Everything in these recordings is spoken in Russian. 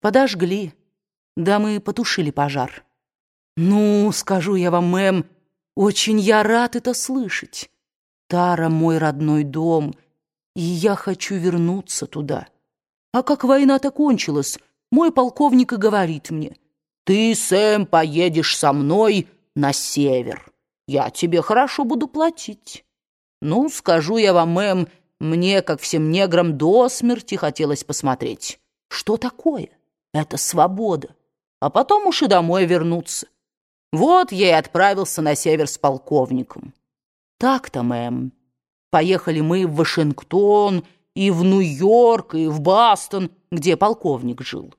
Подожгли. Да мы потушили пожар. Ну, скажу я вам, мэм, очень я рад это слышать. Тара — мой родной дом, и я хочу вернуться туда. А как война-то кончилась, мой полковник и говорит мне, «Ты, Сэм, поедешь со мной на север. Я тебе хорошо буду платить». Ну, скажу я вам, мэм, мне, как всем неграм, до смерти хотелось посмотреть. Что такое? Это свобода. А потом уж и домой вернуться. Вот я и отправился на север с полковником. Так-то, мэм. Поехали мы в Вашингтон, и в Нью-Йорк, и в Бастон, где полковник жил.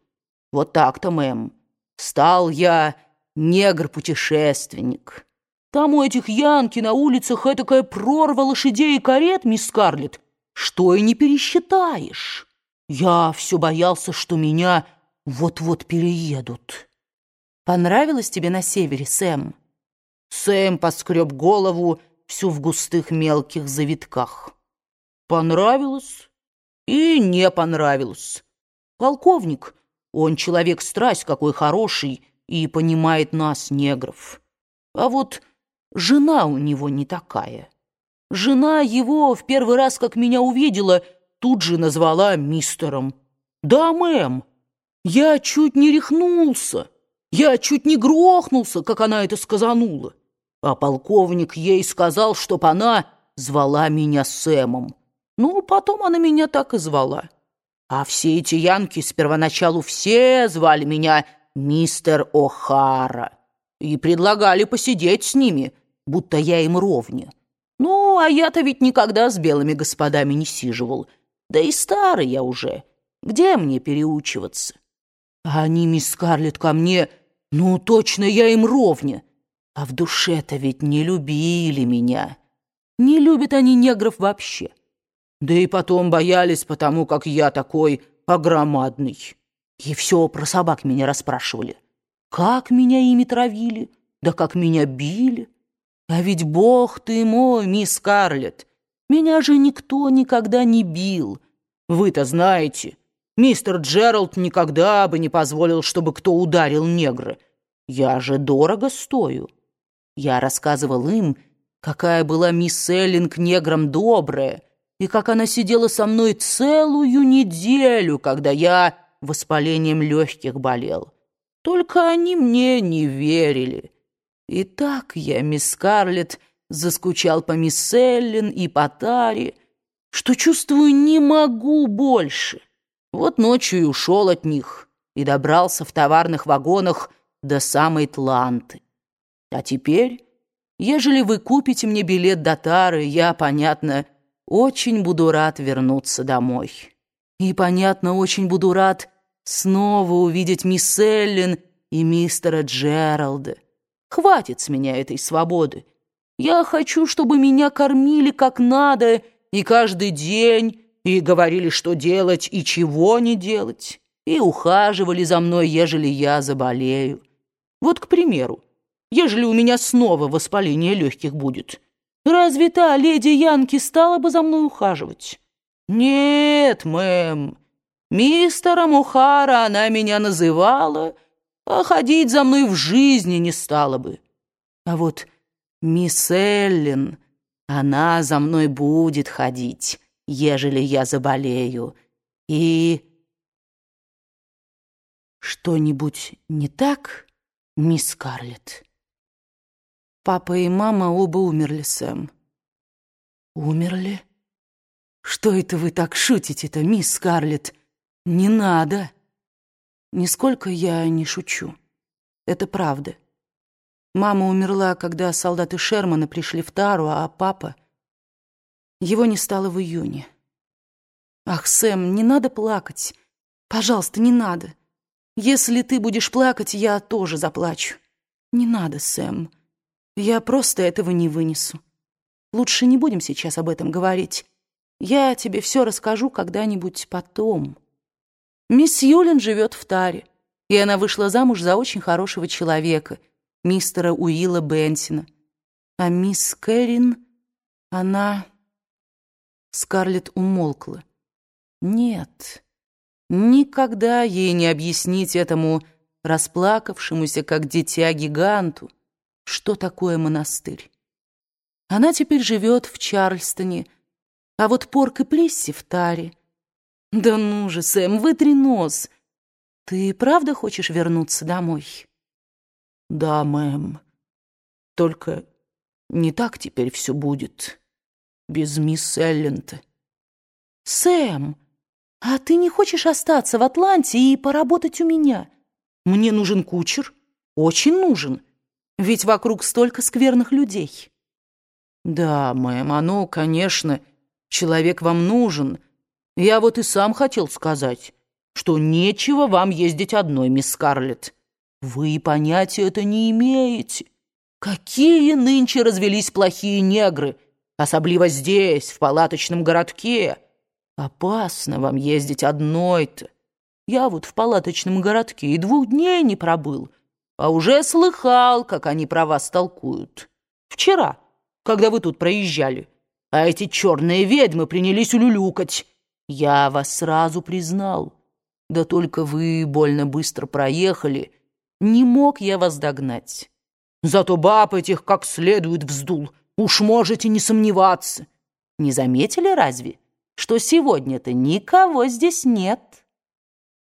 Вот так-то, мэм. Стал я негр-путешественник. Там у этих янки на улицах этакая прорва лошадей и карет, мисс Скарлетт, что и не пересчитаешь. Я все боялся, что меня вот-вот переедут. Понравилось тебе на севере, Сэм? Сэм поскреб голову всю в густых мелких завитках. Понравилось и не понравилось. Полковник, он человек страсть какой хороший и понимает нас, негров. А вот жена у него не такая. Жена его в первый раз, как меня увидела, тут же назвала мистером. «Да, мэм, я чуть не рехнулся, я чуть не грохнулся, как она это сказанула. А полковник ей сказал, чтоб она звала меня Сэмом. Ну, потом она меня так и звала. А все эти янки с первоначалу все звали меня мистер О'Хара и предлагали посидеть с ними, будто я им ровня. Ну, а я-то ведь никогда с белыми господами не сиживал. Да и старый я уже. Где мне переучиваться? А они, мисс Скарлетт, ко мне, ну, точно я им ровня. А в душе-то ведь не любили меня. Не любят они негров вообще. Да и потом боялись, потому как я такой огромадный. И все про собак меня расспрашивали. Как меня ими травили, да как меня били. А ведь бог ты мой, мисс Скарлетт, меня же никто никогда не бил. Вы-то знаете, Мистер Джеральд никогда бы не позволил, чтобы кто ударил негра. Я же дорого стою. Я рассказывал им, какая была мисс Эллинг негром добрая, и как она сидела со мной целую неделю, когда я воспалением легких болел. Только они мне не верили. И так я, мисс Скарлетт, заскучал по мисс Эллин и по Таре, что чувствую, не могу больше. Вот ночью и ушел от них и добрался в товарных вагонах до самой Тланты. А теперь, ежели вы купите мне билет до Тары, я, понятно, очень буду рад вернуться домой. И, понятно, очень буду рад снова увидеть мисс Эллен и мистера Джералда. Хватит с меня этой свободы. Я хочу, чтобы меня кормили как надо и каждый день, и говорили, что делать и чего не делать, и ухаживали за мной, ежели я заболею. Вот, к примеру, ежели у меня снова воспаление легких будет, разве та леди Янки стала бы за мной ухаживать? Нет, мэм, мистером Ухара она меня называла, а ходить за мной в жизни не стала бы. А вот мисс Эллен, она за мной будет ходить» ежели я заболею. И... Что-нибудь не так, мисс Скарлетт? Папа и мама оба умерли, Сэм. Умерли? Что это вы так шутите-то, мисс Скарлетт? Не надо. Нисколько я не шучу. Это правда. Мама умерла, когда солдаты Шермана пришли в Тару, а папа... Его не стало в июне. Ах, Сэм, не надо плакать. Пожалуйста, не надо. Если ты будешь плакать, я тоже заплачу. Не надо, Сэм. Я просто этого не вынесу. Лучше не будем сейчас об этом говорить. Я тебе все расскажу когда-нибудь потом. Мисс Юлин живет в Таре, и она вышла замуж за очень хорошего человека, мистера Уилла Бенсина. А мисс Кэрин, она... Скарлетт умолкла. «Нет, Никогда ей не объяснить этому расплакавшемуся, как дитя, гиганту, что такое монастырь. Она теперь живет в Чарльстоне, а вот Порк и Плесси в Таре. Да ну же, Сэм, вытри нос. Ты правда хочешь вернуться домой? Да, мэм. Только не так теперь все будет. Без мисс Элленда. Сэм, а ты не хочешь остаться в Атланте и поработать у меня? Мне нужен кучер. Очень нужен. Ведь вокруг столько скверных людей. Да, мэм, оно, конечно, человек вам нужен. Я вот и сам хотел сказать, что нечего вам ездить одной, мисс Скарлетт. Вы понятия это не имеете. Какие нынче развелись плохие негры, особливо здесь, в палаточном городке. Опасно вам ездить одной-то. Я вот в палаточном городке и двух дней не пробыл, а уже слыхал, как они про вас толкуют. Вчера, когда вы тут проезжали, а эти черные ведьмы принялись улюлюкать. Я вас сразу признал. Да только вы больно быстро проехали, не мог я вас догнать. Зато баб этих как следует вздул, уж можете не сомневаться. Не заметили разве, что сегодня-то никого здесь нет?»